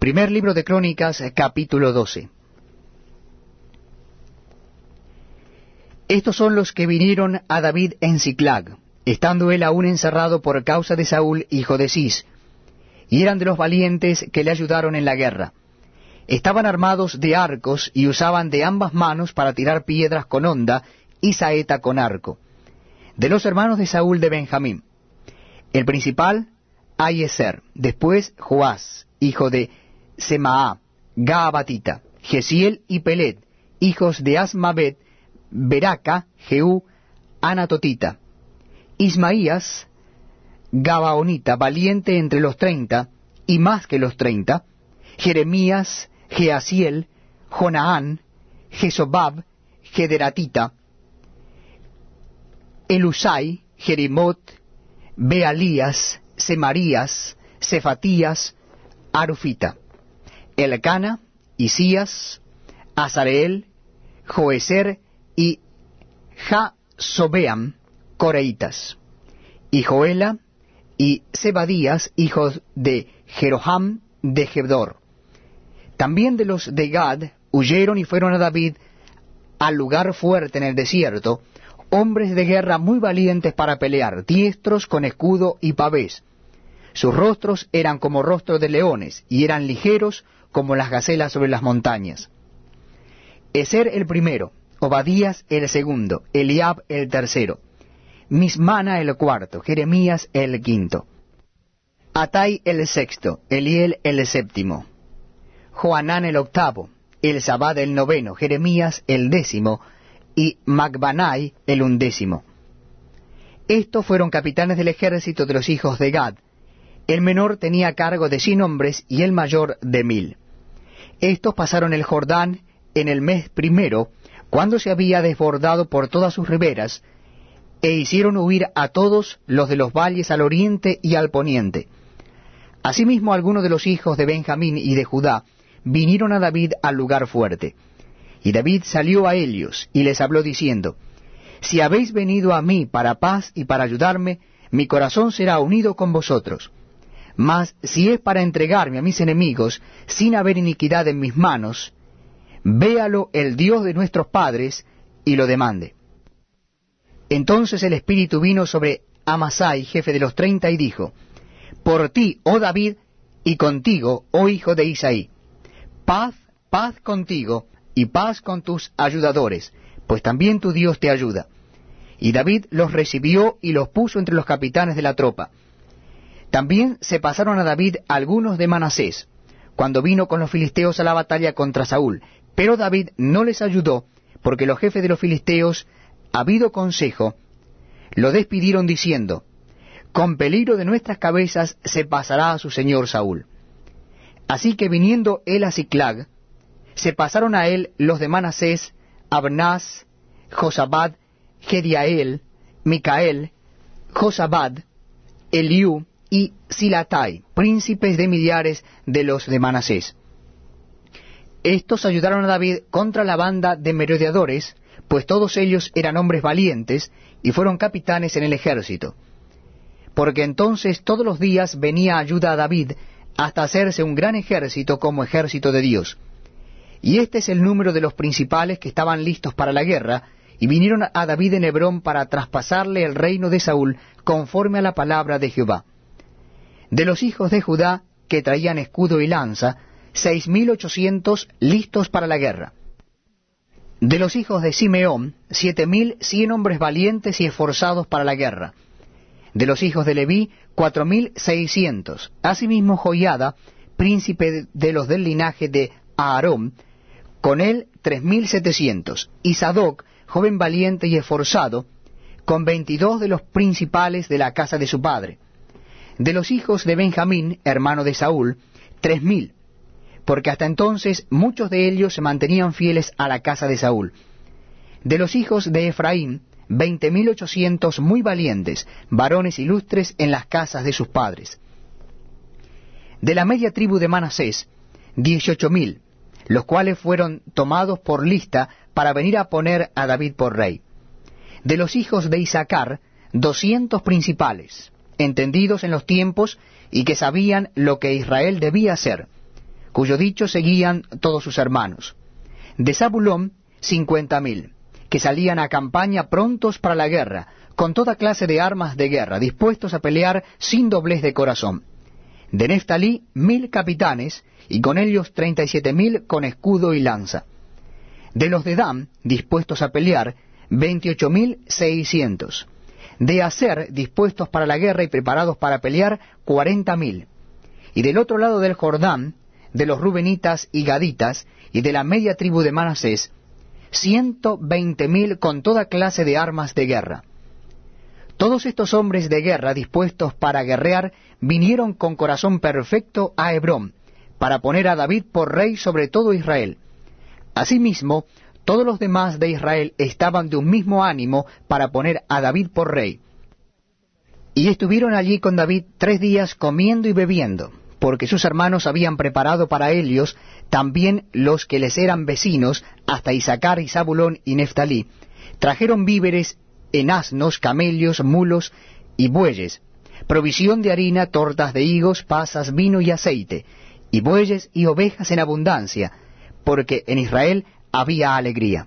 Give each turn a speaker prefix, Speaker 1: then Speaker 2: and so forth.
Speaker 1: Primer libro de Crónicas, capítulo 12. Estos son los que vinieron a David en Ciclag, estando él aún encerrado por causa de Saúl, hijo de Cis, y eran de los valientes que le ayudaron en la guerra. Estaban armados de arcos y usaban de ambas manos para tirar piedras con honda y saeta con arco. De los hermanos de Saúl de Benjamín. El principal, Ayeser, después Joás, hijo de Semaá, Gaabatita, Gesiel y Pelet, hijos de Asmabet, Beraca, Jehú, Anatotita. Ismaías, Gabaonita, valiente entre los treinta, y más que los treinta. Jeremías, Jeasiel, Jonaán, Jesobab, Gederatita. Elusai, Jerimot, Bealías, Semarías, Cefatías, Arufita. Elcana, Isías, Azareel, Joeser y Ja-Sobeam, coreitas, y Joela y Zebadías, hijos de Jeroham de Gebdor. También de los de Gad huyeron y fueron a David al lugar fuerte en el desierto, hombres de guerra muy valientes para pelear, diestros con escudo y pavés. Sus rostros eran como rostros de leones, y eran ligeros como las gacelas sobre las montañas. Eser el primero, Obadías el segundo, Eliab el tercero, Mismana el cuarto, Jeremías el quinto, Atai el sexto, Eliel el séptimo, Joanán el octavo, el Sabad el noveno, Jeremías el décimo, y Magbanai el undécimo. Estos fueron capitanes del ejército de los hijos de Gad. El menor tenía cargo de cien hombres y el mayor de mil. Estos pasaron el Jordán en el mes primero, cuando se había desbordado por todas sus riberas, e hicieron huir a todos los de los valles al oriente y al poniente. Asimismo algunos de los hijos de Benjamín y de Judá vinieron a David al lugar fuerte. Y David salió a ellos y les habló diciendo, Si habéis venido a mí para paz y para ayudarme, mi corazón será unido con vosotros. Mas si es para entregarme a mis enemigos sin haber iniquidad en mis manos, véalo el Dios de nuestros padres y lo demande. Entonces el Espíritu vino sobre Amasai, jefe de los treinta, y dijo, Por ti, oh David, y contigo, oh hijo de Isaí, paz, paz contigo, y paz con tus ayudadores, pues también tu Dios te ayuda. Y David los recibió y los puso entre los capitanes de la tropa. También se pasaron a David algunos de Manasés, cuando vino con los filisteos a la batalla contra Saúl, pero David no les ayudó, porque los jefes de los filisteos, habido consejo, lo despidieron diciendo, Con peligro de nuestras cabezas se pasará a su señor Saúl. Así que viniendo él a Ciclag, se pasaron a él los de Manasés, Abnás, Josabad, Gediael, Micael, Josabad, Eliú y Silatai, príncipes de millares de los de Manasés. Estos ayudaron a David contra la banda de merodeadores, pues todos ellos eran hombres valientes y fueron capitanes en el ejército. Porque entonces todos los días venía ayuda a David hasta hacerse un gran ejército como ejército de Dios. Y este es el número de los principales que estaban listos para la guerra, y vinieron a David en Hebrón para traspasarle el reino de Saúl conforme a la palabra de Jehová. De los hijos de Judá, que traían escudo y lanza, seis mil ochocientos listos para la guerra. De los hijos de Simeón, siete mil cien hombres valientes y esforzados para la guerra. De los hijos de Leví, cuatro mil seiscientos. Asimismo Joiada, príncipe de los del linaje de Aarón, con él tres mil setecientos. Y Sadoc, joven valiente y esforzado, con veintidós de los principales de la casa de su padre. De los hijos de Benjamín, hermano de Saúl, tres mil porque hasta entonces muchos de ellos se mantenían fieles a la casa de Saúl. De los hijos de Efraín, veinte mil ochocientos muy valientes, varones ilustres en las casas de sus padres. De la media tribu de Manasés, dieciocho mil, los cuales fueron tomados por lista para venir a poner a David por rey. De los hijos de Isaacar, doscientos principales, entendidos en los tiempos y que sabían lo que Israel debía hacer, cuyo dicho seguían todos sus hermanos. De Zabulón, cincuenta mil, que salían a campaña prontos para la guerra, con toda clase de armas de guerra, dispuestos a pelear sin doblez de corazón. De Neftalí, mil capitanes, y con ellos treinta y siete mil con escudo y lanza. De los de Dan, dispuestos a pelear, veintiocho mil seiscientos. De Aser, dispuestos para la guerra y preparados para pelear, cuarenta mil. Y del otro lado del Jordán, de los Rubenitas y Gaditas, y de la media tribu de Manasés, ciento veinte mil con toda clase de armas de guerra. Todos estos hombres de guerra dispuestos para guerrear vinieron con corazón perfecto a Hebrón, para poner a David por rey sobre todo Israel. Asimismo, todos los demás de Israel estaban de un mismo ánimo para poner a David por rey. Y estuvieron allí con David tres días comiendo y bebiendo, porque sus hermanos habían preparado para ellos también los que les eran vecinos, hasta Isaacar y Zabulón y Neftalí, trajeron víveres en asnos, camellos, mulos y bueyes, provisión de harina, tortas de higos, pasas, vino y aceite, y bueyes y ovejas en abundancia, porque en Israel había alegría.